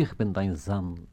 ich bin dein Sand.